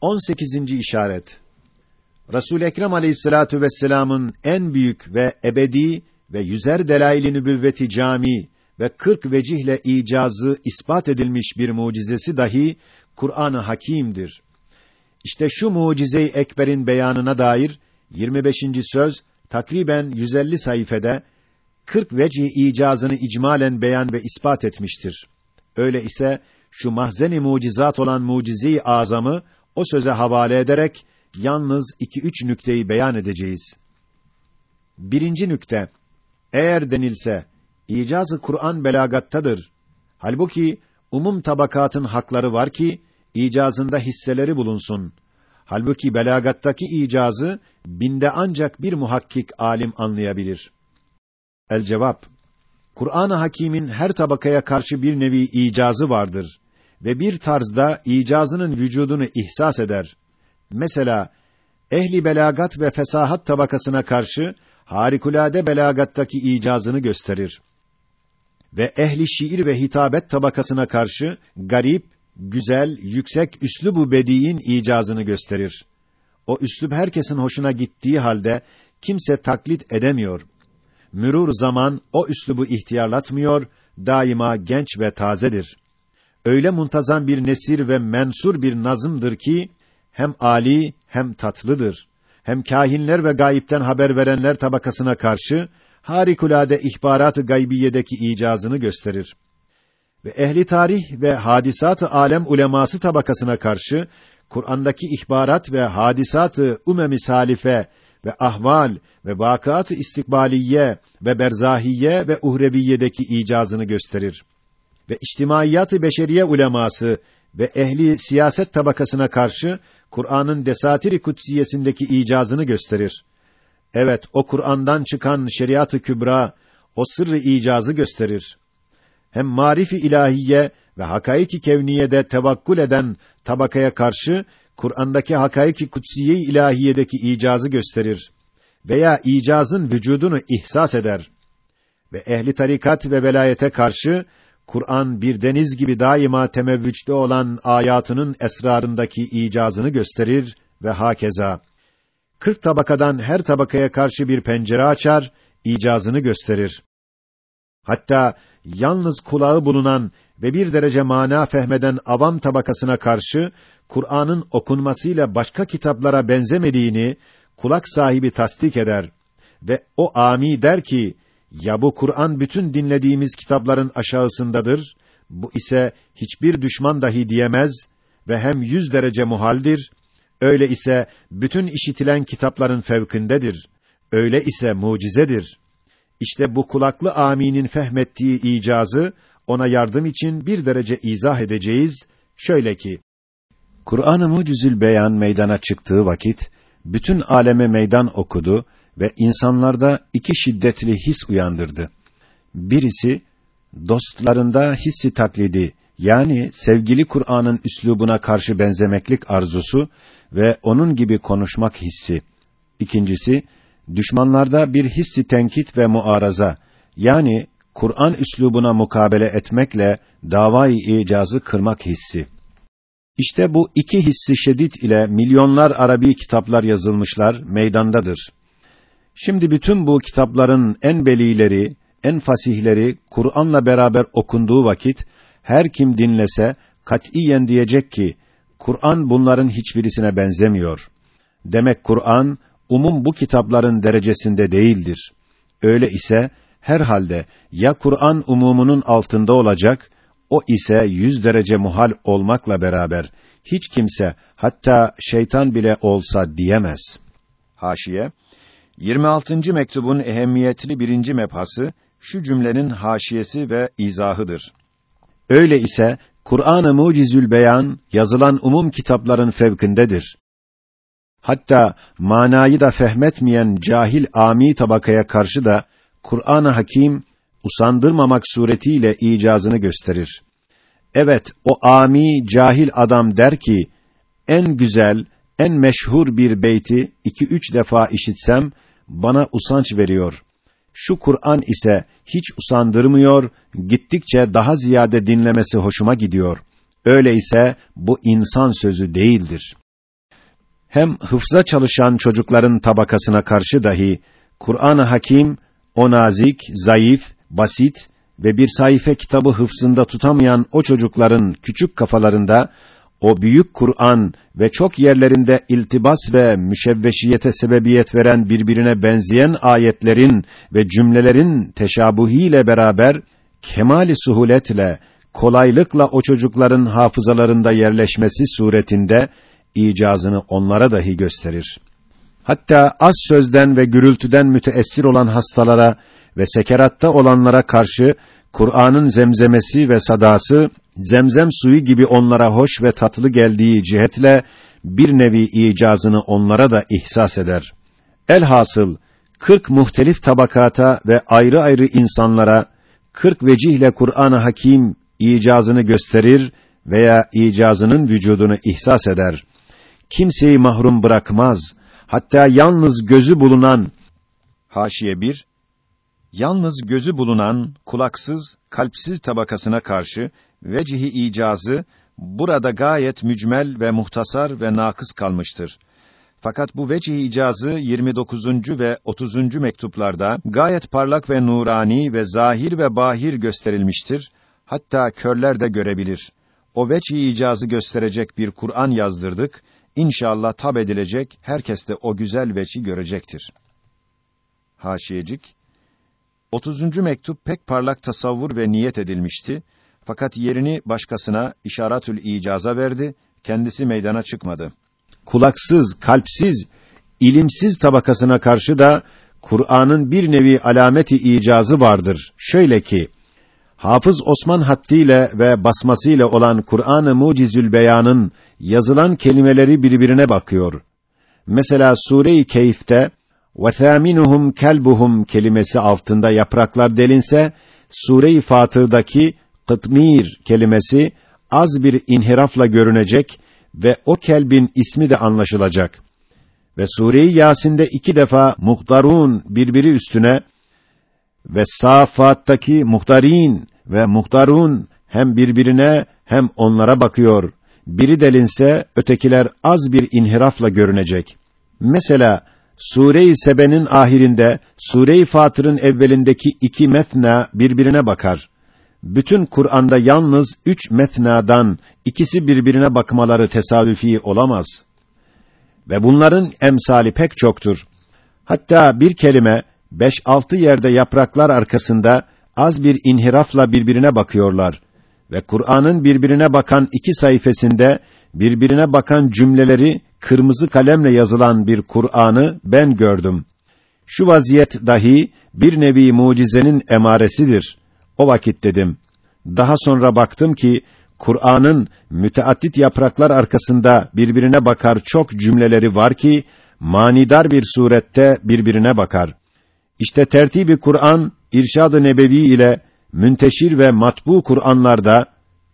18. işaret. Resul Ekrem Aleyhissalatu vesselam'ın en büyük ve ebedi ve yüzer delail-i nübüvveti cami ve 40 vecihle icazı ispat edilmiş bir mucizesi dahi Kur'an-ı Hakîm'dir. İşte şu mucize-i ekberin beyanına dair 25. söz takriben 150 sayfede 40 vecih icazını icmalen beyan ve ispat etmiştir. Öyle ise şu mahzen-i mucizat olan mucize-i azamı o söze havale ederek yalnız iki üç nükteyi beyan edeceğiz. Birinci nükte, eğer denilse, icazı Kur'an belagattadır. Halbuki, umum tabakatın hakları var ki, icazında hisseleri bulunsun. Halbuki belagattaki icazı, binde ancak bir muhakkik alim anlayabilir. El cevap, Kur'an-ı Hakîm'in her tabakaya karşı bir nevi icazı vardır ve bir tarzda icazının vücudunu ihsas eder. Mesela ehli belagat ve fesahat tabakasına karşı harikulade belagattaki icazını gösterir. Ve ehli şiir ve hitabet tabakasına karşı garip, güzel, yüksek üslubu bediin icazını gösterir. O üslub herkesin hoşuna gittiği halde kimse taklit edemiyor. Mürur zaman o üslubu ihtiyarlatmıyor, daima genç ve tazedir. Öyle muntazam bir nesir ve mensur bir nazımdır ki hem ali hem tatlıdır. Hem kahinler ve gayipten haber verenler tabakasına karşı harikulade ihbarat-ı gaybiyedeki icazını gösterir. Ve ehli tarih ve hadisat-ı alem uleması tabakasına karşı Kur'an'daki ihbarat ve hadisat-ı umem-i salife ve ahval ve vakıat-ı istikbaliye ve berzahiye ve uhreviyedeki icazını gösterir. Ve içtimaiyat-ı beşeriye uleması ve ehli siyaset tabakasına karşı Kur'an'ın desatiri kutsiyesindeki icazını gösterir. Evet, o Kur'an'dan çıkan şeriat-ı kübra, o sırrı icazı gösterir. Hem marifi ilahiye ve hakaiki kevniyede tevakkul eden tabakaya karşı Kur'an'daki hakaiki kutsiye ilahiyedeki icazı gösterir veya icazın vücudunu ihsas eder. Ve ehli tarikat ve velayete karşı Kur'an bir deniz gibi daima temevvüçte olan ayatının esrarındaki icazını gösterir ve hakeza. Kırk tabakadan her tabakaya karşı bir pencere açar, icazını gösterir. Hatta yalnız kulağı bulunan ve bir derece mana fehmeden avam tabakasına karşı Kur'an'ın okunmasıyla başka kitaplara benzemediğini kulak sahibi tasdik eder ve o ami der ki ya bu Kur'an bütün dinlediğimiz kitapların aşağısındadır, bu ise hiçbir düşman dahi diyemez ve hem yüz derece muhaldir, öyle ise bütün işitilen kitapların fevkindedir, öyle ise mucizedir. İşte bu kulaklı aminin fehmettiği icazı, ona yardım için bir derece izah edeceğiz, şöyle ki, Kur'an-ı Mucizül Beyan meydana çıktığı vakit, bütün aleme meydan okudu ve insanlarda iki şiddetli his uyandırdı. Birisi dostlarında hissi taklidi yani sevgili Kur'an'ın üslubuna karşı benzemeklik arzusu ve onun gibi konuşmak hissi. İkincisi düşmanlarda bir hissi tenkit ve muaraza yani Kur'an üslubuna mukabele etmekle davayı icazı kırmak hissi. İşte bu iki hissi şedid ile milyonlar Arabi kitaplar yazılmışlar, meydandadır. Şimdi bütün bu kitapların en belileri, en fasihleri Kur'an'la beraber okunduğu vakit her kim dinlese katiyen diyecek ki Kur'an bunların hiçbirisine benzemiyor. Demek Kur'an umum bu kitapların derecesinde değildir. Öyle ise herhalde ya Kur'an umumunun altında olacak, o ise yüz derece muhal olmakla beraber hiç kimse hatta şeytan bile olsa diyemez. Haşiye 26. mektubun ehemmiyetli birinci mebhası şu cümlenin haşiyesi ve izahıdır. Öyle ise Kur'an-ı Mucizül Beyan yazılan umum kitapların fevkindedir. Hatta manayı da fehmetmeyen cahil ami tabakaya karşı da Kur'an-ı Hakim usandırmamak suretiyle icazını gösterir. Evet, o ami cahil adam der ki, en güzel, en meşhur bir beyti iki üç defa işitsem, bana usanç veriyor. Şu Kur'an ise hiç usandırmıyor, gittikçe daha ziyade dinlemesi hoşuma gidiyor. Öyleyse bu insan sözü değildir. hem hıfza çalışan çocukların tabakasına karşı dahi Kur'an-ı Hakim o nazik, zayıf, basit ve bir sayfa kitabı hıfzında tutamayan o çocukların küçük kafalarında o büyük Kur'an ve çok yerlerinde iltibas ve müşevveşiyete sebebiyet veren birbirine benzeyen ayetlerin ve cümlelerin teşabuhiyle beraber kemali suhuletle, kolaylıkla o çocukların hafızalarında yerleşmesi suretinde icazını onlara dahi gösterir. Hatta az sözden ve gürültüden müteessir olan hastalara ve sekeratta olanlara karşı Kur'an'ın zemzemesi ve sadası zemzem suyu gibi onlara hoş ve tatlı geldiği cihetle bir nevi icazını onlara da ihsas eder. Elhasıl kırk muhtelif tabakata ve ayrı ayrı insanlara kırk vecihle Kur'an-ı Hakim icazını gösterir veya icazının vücudunu ihsas eder. Kimseyi mahrum bırakmaz. Hatta yalnız gözü bulunan Haşiye 1 Yalnız gözü bulunan kulaksız, kalpsiz tabakasına karşı vecihi icazı burada gayet mücmel ve muhtasar ve nakıs kalmıştır. Fakat bu vecih icazı 29. ve 30. mektuplarda gayet parlak ve nurani ve zahir ve bahir gösterilmiştir. Hatta körler de görebilir. O vecih icazı gösterecek bir Kur'an yazdırdık. İnşallah tab edilecek, herkes de o güzel veci görecektir. Haşiyecik 30. mektup pek parlak tasavvur ve niyet edilmişti. Fakat yerini başkasına işaretül icaza verdi, kendisi meydana çıkmadı. Kulaksız, kalpsiz, ilimsiz tabakasına karşı da Kur'an'ın bir nevi alameti icazı vardır. Şöyle ki, Hafız Osman haddiyle ve basmasıyla olan Kur'an-ı Mucizül Beyan'ın yazılan kelimeleri birbirine bakıyor. Mesela Sure-i Keyf'te وَثَامِنُهُمْ kelbuhum kelimesi altında yapraklar delinse, Sure-i Fatır'daki kıtmir kelimesi az bir inhirafla görünecek ve o kelbin ismi de anlaşılacak. Ve Sure-i Yasin'de iki defa muhtarun birbiri üstüne ve Safat'taki muhtarin ve muhtarun hem birbirine hem onlara bakıyor. Biri delinse ötekiler az bir inhirafla görünecek. Mesela Sure-i Sebe'nin ahirinde Sure-i Fatır'ın evvelindeki iki metna birbirine bakar. Bütün Kur'an'da yalnız üç metnadan ikisi birbirine bakmaları tesadüfi olamaz. Ve bunların emsali pek çoktur. Hatta bir kelime beş altı yerde yapraklar arkasında az bir inhirafla birbirine bakıyorlar ve Kur'an'ın birbirine bakan iki sayfasında birbirine bakan cümleleri kırmızı kalemle yazılan bir Kur'an'ı ben gördüm. Şu vaziyet dahi bir nevi mucizenin emaresidir. O vakit dedim. Daha sonra baktım ki Kur'an'ın müteaddit yapraklar arkasında birbirine bakar çok cümleleri var ki manidar bir surette birbirine bakar. İşte tertibi Kur'an irşad-ı nebevi ile münteşir ve matbu Kur'anlarda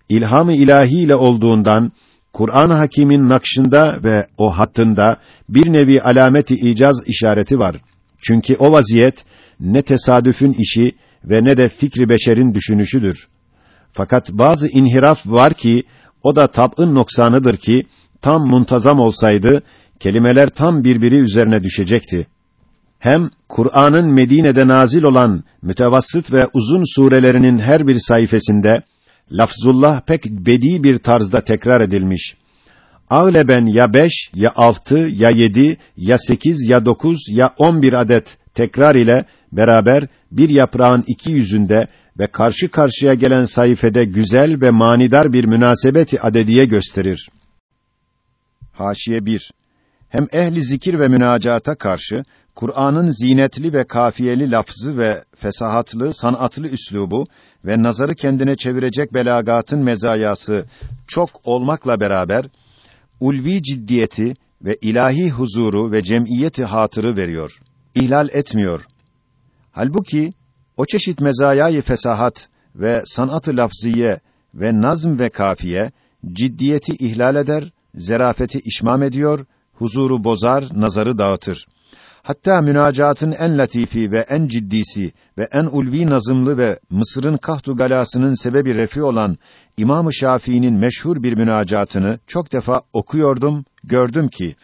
ilham-ı ilahi ile olduğundan Kur'an-ı Hakîm'in nakşında ve o hattında bir nevi alameti icaz işareti var. Çünkü o vaziyet ne tesadüfün işi ve ne de fikri beşerin düşünüşüdür. Fakat bazı inhiraf var ki o da tab'ın noksanıdır ki tam muntazam olsaydı kelimeler tam birbiri üzerine düşecekti. Hem Kur'an'ın Medine'de nazil olan mütevassıt ve uzun surelerinin her bir sayfasında lafzullah pek bedi bir tarzda tekrar edilmiş. Ağleben ya beş, ya altı, ya yedi, ya sekiz, ya dokuz, ya on bir adet tekrar ile beraber bir yaprağın iki yüzünde ve karşı karşıya gelen sayfede güzel ve manidar bir münasebeti adediye gösterir. Haşiye 1 Hem ehli zikir ve münacata karşı Kur'an'ın zinetli ve kafiyeli lafzı ve fesahatlı, sanatlı üslubu ve nazarı kendine çevirecek belagatın mezayası çok olmakla beraber ulvi ciddiyeti ve ilahi huzuru ve cemiyeti hatırı veriyor. İhlal etmiyor. Halbuki o çeşit mezayayı fesahat ve sanatı lafziye ve nazm ve kafiye ciddiyeti ihlal eder, zerafeti işmam ediyor, huzuru bozar, nazarı dağıtır. Hatta münacatın en latifi ve en ciddisi ve en ulvi nazımlı ve Mısır'ın kahtu galasının sebebi refi olan İmam-ı Şafii'nin meşhur bir münacatını çok defa okuyordum, gördüm ki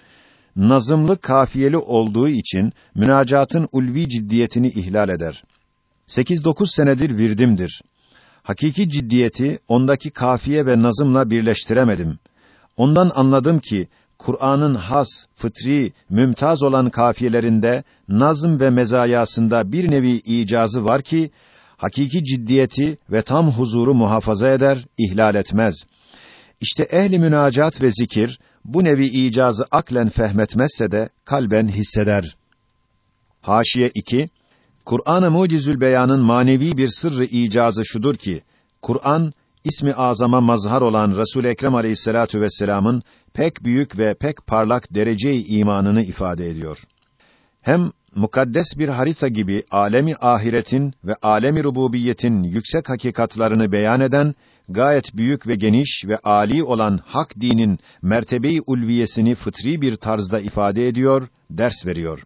nazımlı kafiyeli olduğu için münacatın ulvi ciddiyetini ihlal eder. 8-9 senedir virdimdir. Hakiki ciddiyeti ondaki kafiye ve nazımla birleştiremedim. Ondan anladım ki Kur'an'ın has, fıtri, mümtaz olan kafiyelerinde nazım ve mezayasında bir nevi icazı var ki hakiki ciddiyeti ve tam huzuru muhafaza eder, ihlal etmez. İşte ehli münacat ve zikir bu nevi icazı aklen fehmetmezse de kalben hisseder. Haşiye 2 Kur'an-ı Mucizül Beyan'ın manevi bir sırrı icazı şudur ki Kur'an ismi azama mazhar olan Resul Ekrem Aleyhissalatu vesselam'ın pek büyük ve pek parlak derece-i imanını ifade ediyor. Hem mukaddes bir harita gibi alemi ahiretin ve alemi rububiyetin yüksek hakikatlarını beyan eden gayet büyük ve geniş ve âli olan hak dinin mertebeyi ulviyesini fıtri bir tarzda ifade ediyor, ders veriyor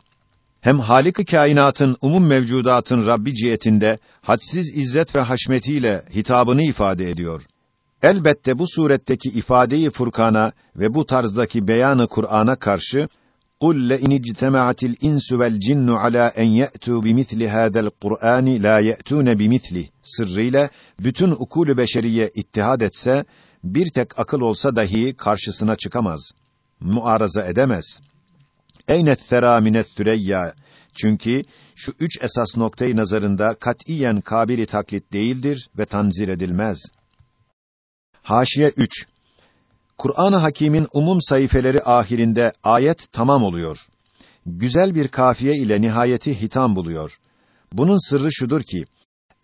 Hem Halik-i kainatın umum mevcudatın Rabbi cihetinde hadsiz izzet ve haşmetiyle hitabını ifade ediyor. Elbette bu suretteki ifadeyi Furkan'a ve bu tarzdaki beyanı Kur'an'a karşı قُلْ لَاِنِ اجْتَمَعَتِ الْاِنْسُ وَالْجِنُّ عَلَى اَنْ يَأْتُوا بِمِثْلِ هَذَا الْقُرْآنِ لَا يَأْتُونَ بِمِثْلِ sırrıyla bütün ukulü beşeriye ittihad etse, bir tek akıl olsa dahi karşısına çıkamaz. Muaraza edemez. Eynet thera minet süreyya. Çünkü şu üç esas noktayı nazarında katiyen kabili taklit değildir ve tanzir edilmez. Haşiye 3 Kur'an-ı Hakîm'in umum sayfeleri ahirinde ayet tamam oluyor. Güzel bir kafiye ile nihayeti hitam buluyor. Bunun sırrı şudur ki,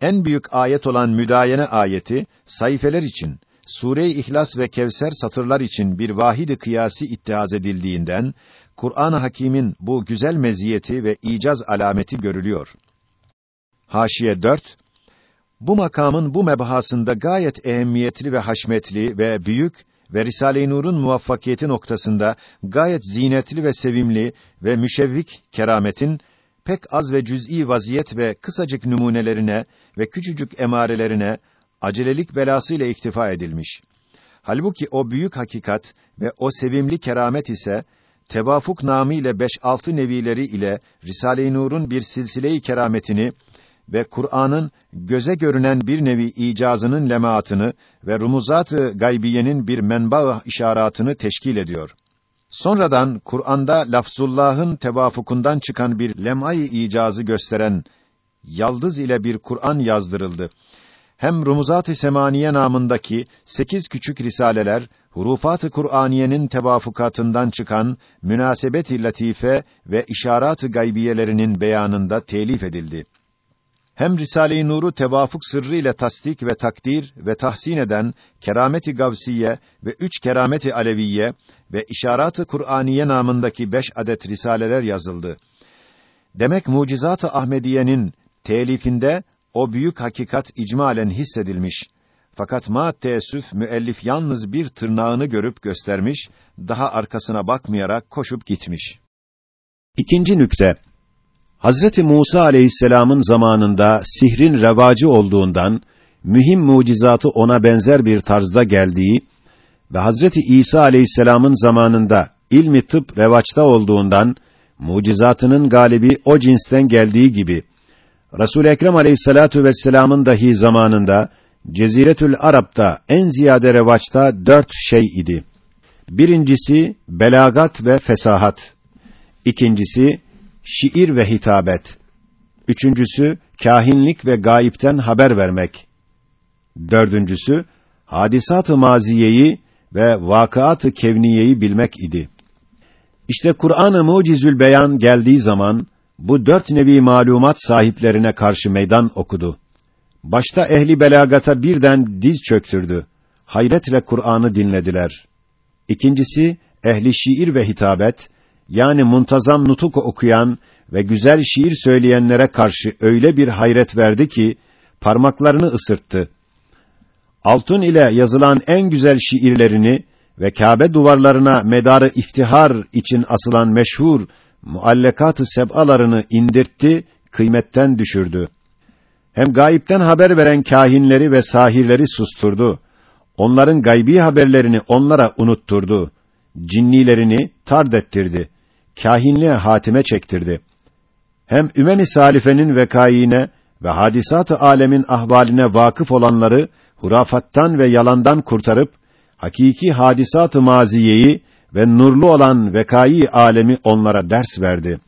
en büyük ayet olan müdayene ayeti, sayfeler için, Sure-i İhlas ve Kevser satırlar için bir vahidi kıyasi ittihaz edildiğinden, Kur'an-ı Hakîm'in bu güzel meziyeti ve icaz alameti görülüyor. Haşiye 4 Bu makamın bu mebahasında gayet ehemmiyetli ve haşmetli ve büyük ve Risale-i Nur'un muvaffakiyeti noktasında gayet zinetli ve sevimli ve müşevvik kerametin pek az ve cüz'i vaziyet ve kısacık numunelerine ve küçücük emarelerine acelelik belasıyla iktifa edilmiş. Halbuki o büyük hakikat ve o sevimli keramet ise tevafuk namı beş altı nevileri ile Risale-i Nur'un bir silsile-i kerametini ve Kur'an'ın göze görünen bir nevi icazının lemaatını ve rumuzat-ı gaybiyenin bir menba işaretini teşkil ediyor. Sonradan Kur'an'da lafzullah'ın tevafukundan çıkan bir lem'ay icazı gösteren yaldız ile bir Kur'an yazdırıldı. Hem Rumuzat-ı Semaniye namındaki sekiz küçük risaleler, hurufat-ı Kur'aniyenin tevafukatından çıkan münasebet-i latife ve işaret-ı gaybiyelerinin beyanında telif edildi hem Risale-i Nur'u tevafuk sırrı ile tasdik ve takdir ve tahsin eden kerameti gavsiye ve üç kerameti aleviye ve işaret-ı Kur'aniye namındaki beş adet risaleler yazıldı. Demek mucizat-ı Ahmediye'nin telifinde o büyük hakikat icmalen hissedilmiş. Fakat ma teessüf müellif yalnız bir tırnağını görüp göstermiş, daha arkasına bakmayarak koşup gitmiş. İkinci nükte Hazreti Musa aleyhisselamın zamanında sihrin revacı olduğundan mühim mucizatı ona benzer bir tarzda geldiği ve Hazreti İsa aleyhisselamın zamanında ilmi tıp revaçta olduğundan mucizatının galibi o cinsten geldiği gibi Resul Ekrem Aleyhissalatu vesselam'ın dahi zamanında Ceziretül Arap'ta en ziyade revaçta dört şey idi. Birincisi belagat ve fesahat. İkincisi şiir ve hitabet. Üçüncüsü, kahinlik ve gayipten haber vermek. Dördüncüsü, hadisat-ı maziyeyi ve vakıat-ı kevniyeyi bilmek idi. İşte Kur'an-ı Mucizül Beyan geldiği zaman, bu dört nevi malumat sahiplerine karşı meydan okudu. Başta ehli belagata birden diz çöktürdü. Hayretle Kur'an'ı dinlediler. İkincisi, ehli şiir ve hitabet, yani muntazam nutuk okuyan ve güzel şiir söyleyenlere karşı öyle bir hayret verdi ki parmaklarını ısırttı. Altın ile yazılan en güzel şiirlerini ve Kabe duvarlarına medarı iftihar için asılan meşhur muallakat-ı seb'alarını indirtti, kıymetten düşürdü. Hem gayipten haber veren kahinleri ve sahirleri susturdu. Onların gaybi haberlerini onlara unutturdu. Cinnilerini tard ettirdi kahinliğe hatime çektirdi. Hem Ümem-i Salife'nin vekayine ve hadisat-ı alemin ahvaline vakıf olanları hurafattan ve yalandan kurtarıp hakiki hadisat-ı maziyeyi ve nurlu olan vekâi alemi onlara ders verdi.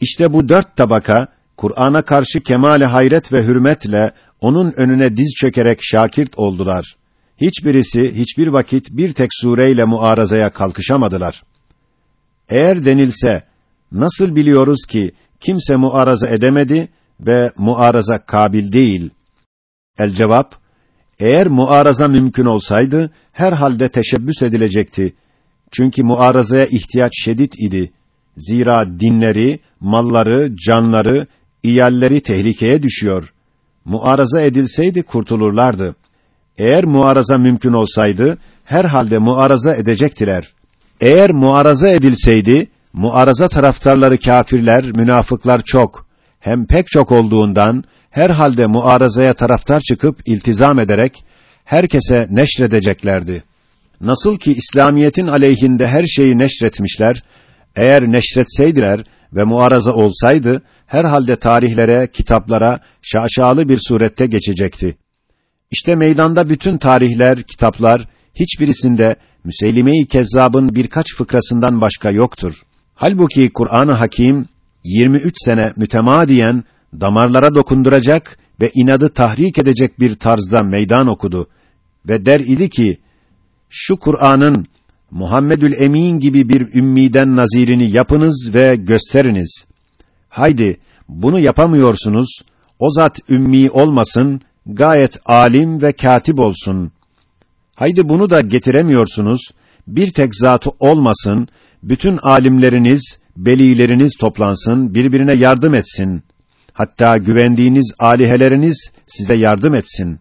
İşte bu dört tabaka Kur'an'a karşı kemale hayret ve hürmetle onun önüne diz çökerek şakirt oldular. Hiçbirisi hiçbir vakit bir tek sureyle muarazaya kalkışamadılar. Eğer denilse nasıl biliyoruz ki kimse muaraza edemedi ve muaraza kabil değil? El cevap eğer muaraza mümkün olsaydı herhalde teşebbüs edilecekti. Çünkü muarazaya ihtiyaç şedid idi. Zira dinleri, malları, canları, iyalleri tehlikeye düşüyor. Muaraza edilseydi kurtulurlardı. Eğer muaraza mümkün olsaydı herhalde muaraza edecektiler. Eğer muaraza edilseydi muaraza taraftarları kâfirler, münafıklar çok. Hem pek çok olduğundan herhalde muarazaya taraftar çıkıp iltizam ederek herkese neşredeceklerdi. Nasıl ki İslamiyetin aleyhinde her şeyi neşretmişler, eğer neşretseydiler ve muaraza olsaydı, herhalde tarihlere, kitaplara şaşalı bir surette geçecekti. İşte meydanda bütün tarihler, kitaplar, hiçbirisinde Müseylime-i Kezzab'ın birkaç fıkrasından başka yoktur. Halbuki Kur'an-ı Hakim 23 sene mütemadiyen damarlara dokunduracak ve inadı tahrik edecek bir tarzda meydan okudu ve der idi ki şu Kur'an'ın Muhammedül Emin gibi bir ümmiden nazirini yapınız ve gösteriniz. Haydi bunu yapamıyorsunuz. O zat ümmi olmasın, gayet alim ve katip olsun. Haydi bunu da getiremiyorsunuz. Bir tek zatı olmasın, bütün alimleriniz, belileriniz toplansın, birbirine yardım etsin. Hatta güvendiğiniz aliheleriniz size yardım etsin.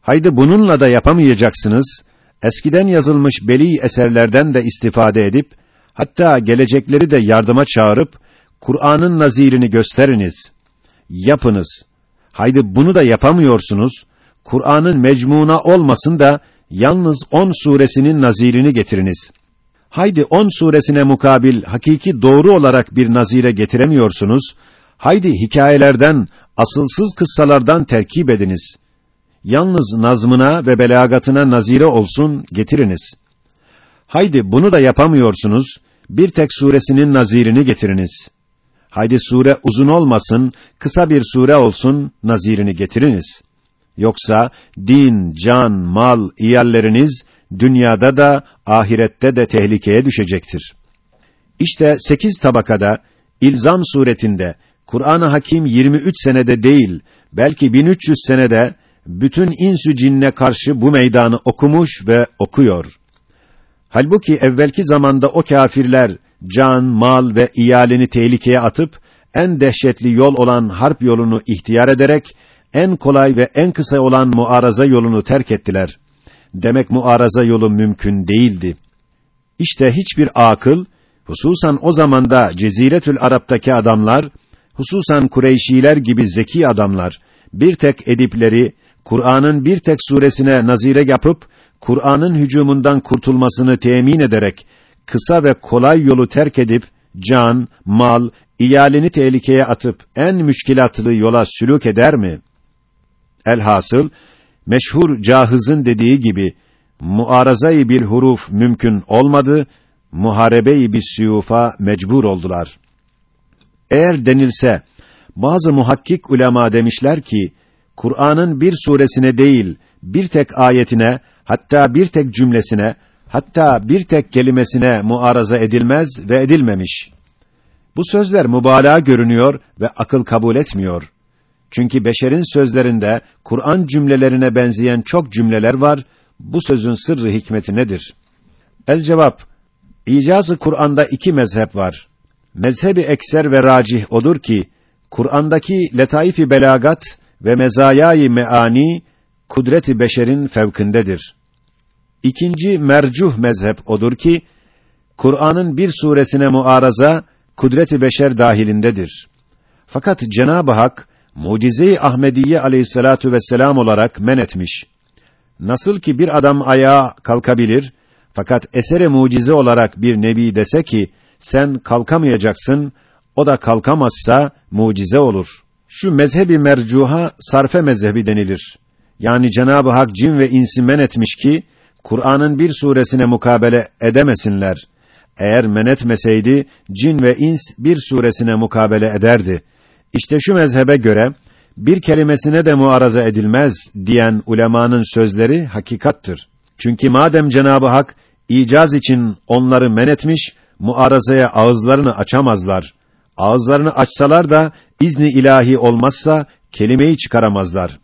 Haydi bununla da yapamayacaksınız. Eskiden yazılmış beli eserlerden de istifade edip hatta gelecekleri de yardıma çağırıp Kur'an'ın nazirini gösteriniz. Yapınız. Haydi bunu da yapamıyorsunuz. Kur'an'ın mecmuna olmasın da yalnız on suresinin nazirini getiriniz. Haydi on suresine mukabil hakiki doğru olarak bir nazire getiremiyorsunuz. Haydi hikayelerden, asılsız kıssalardan terkip ediniz. Yalnız nazmına ve belagatına nazire olsun, getiriniz. Haydi bunu da yapamıyorsunuz, bir tek suresinin nazirini getiriniz. Haydi sure uzun olmasın, kısa bir sure olsun, nazirini getiriniz. Yoksa din, can, mal, iyalleriniz dünyada da ahirette de tehlikeye düşecektir. İşte sekiz tabakada ilzam suretinde Kur'an-ı Hakim 23 senede değil, belki 1300 senede bütün insü cinne karşı bu meydanı okumuş ve okuyor. Halbuki evvelki zamanda o kâfirler can, mal ve iyalini tehlikeye atıp en dehşetli yol olan harp yolunu ihtiyar ederek en kolay ve en kısa olan muaraza yolunu terk ettiler. Demek muaraza yolu mümkün değildi. İşte hiçbir akıl, hususan o zamanda Ceziretül Arap'taki adamlar, hususan Kureyşiler gibi zeki adamlar, bir tek edipleri, Kur'an'ın bir tek suresine nazire yapıp, Kur'an'ın hücumundan kurtulmasını temin ederek, kısa ve kolay yolu terk edip, can, mal, iyalini tehlikeye atıp, en müşkilatlı yola sülük eder mi? Elhasıl, meşhur Cahız'ın dediği gibi, muarazayı bil huruf mümkün olmadı, muharebeyi bir suyufa mecbur oldular. Eğer denilse, bazı muhakkik ulema demişler ki, Kur'an'ın bir suresine değil, bir tek ayetine, hatta bir tek cümlesine, hatta bir tek kelimesine muaraza edilmez ve edilmemiş. Bu sözler mübalağa görünüyor ve akıl kabul etmiyor. Çünkü beşerin sözlerinde Kur'an cümlelerine benzeyen çok cümleler var. Bu sözün sırrı hikmeti nedir? El cevap: İcazı Kur'an'da iki mezhep var. Mezhebi ekser ve racih odur ki Kur'an'daki letaif-i belagat ve mezayayı meani kudreti beşerin fevkindedir. İkinci mercuh mezhep odur ki Kur'an'ın bir suresine muaraza kudreti beşer dahilindedir. Fakat Cenab-ı Hak mucize-i Ahmediye aleyhissalatu vesselam olarak men etmiş. Nasıl ki bir adam ayağa kalkabilir fakat esere mucize olarak bir nebi dese ki sen kalkamayacaksın, o da kalkamazsa mucize olur. Şu mezhebi mercuha sarfe mezhebi denilir. Yani Cenab-ı Hak cin ve insi men etmiş ki Kur'an'ın bir suresine mukabele edemesinler. Eğer men etmeseydi cin ve ins bir suresine mukabele ederdi. İşte şu mezhebe göre bir kelimesine de muaraza edilmez diyen ulemanın sözleri hakikattır. Çünkü madem Cenab-ı Hak icaz için onları men etmiş, muarazaya ağızlarını açamazlar. Ağızlarını açsalar da izni ilahi olmazsa kelimeyi çıkaramazlar.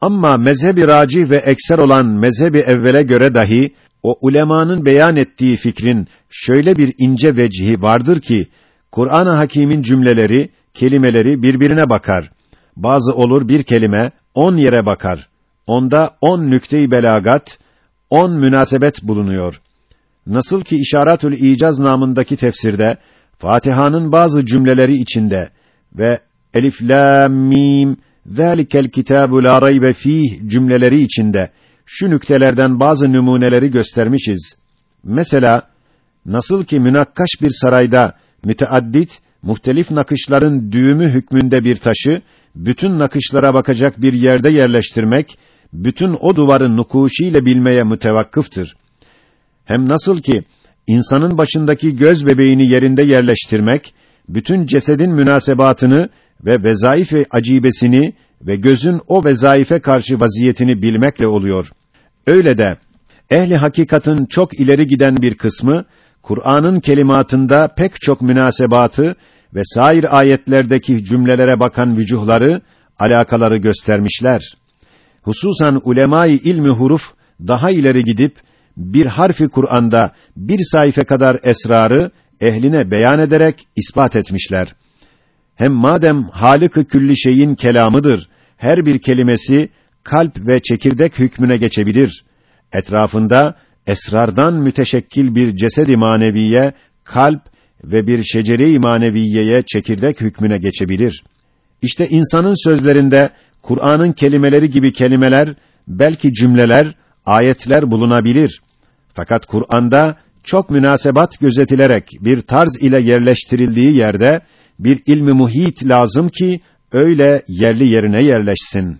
Ama mezhebi racih ve ekser olan mezhebi evvele göre dahi o ulemanın beyan ettiği fikrin şöyle bir ince vecihi vardır ki Kur'an-ı Hakîm'in cümleleri, kelimeleri birbirine bakar. Bazı olur bir kelime on yere bakar. Onda on nükte-i belagat, on münasebet bulunuyor. Nasıl ki İşaretül İcaz namındaki tefsirde Fatiha'nın bazı cümleleri içinde ve Elif lam mim zalikel kitabu la raybe fih cümleleri içinde şu nüktelerden bazı numuneleri göstermişiz. Mesela nasıl ki münakkaş bir sarayda müteaddit muhtelif nakışların düğümü hükmünde bir taşı bütün nakışlara bakacak bir yerde yerleştirmek bütün o duvarın nukuşiyle bilmeye mütevakkıftır. Hem nasıl ki insanın başındaki göz bebeğini yerinde yerleştirmek bütün cesedin münasebatını ve vezaif-i acibesini ve gözün o vezaife karşı vaziyetini bilmekle oluyor. Öyle de ehli hakikatın çok ileri giden bir kısmı Kur'an'ın kelimatında pek çok münasebatı ve sair ayetlerdeki cümlelere bakan vücuhları, alakaları göstermişler. Hususan ulemâ-i ilmi huruf daha ileri gidip bir harfi Kur'an'da bir sayfa kadar esrarı ehline beyan ederek ispat etmişler. Hem madem Halık-ı külli şeyin kelamıdır, her bir kelimesi kalp ve çekirdek hükmüne geçebilir. Etrafında esrardan müteşekkil bir cesed-i maneviye, kalp ve bir şecere-i maneviyeye çekirdek hükmüne geçebilir. İşte insanın sözlerinde Kur'an'ın kelimeleri gibi kelimeler, belki cümleler, ayetler bulunabilir. Fakat Kur'an'da çok münasebat gözetilerek bir tarz ile yerleştirildiği yerde bir ilmi muhit lazım ki öyle yerli yerine yerleşsin.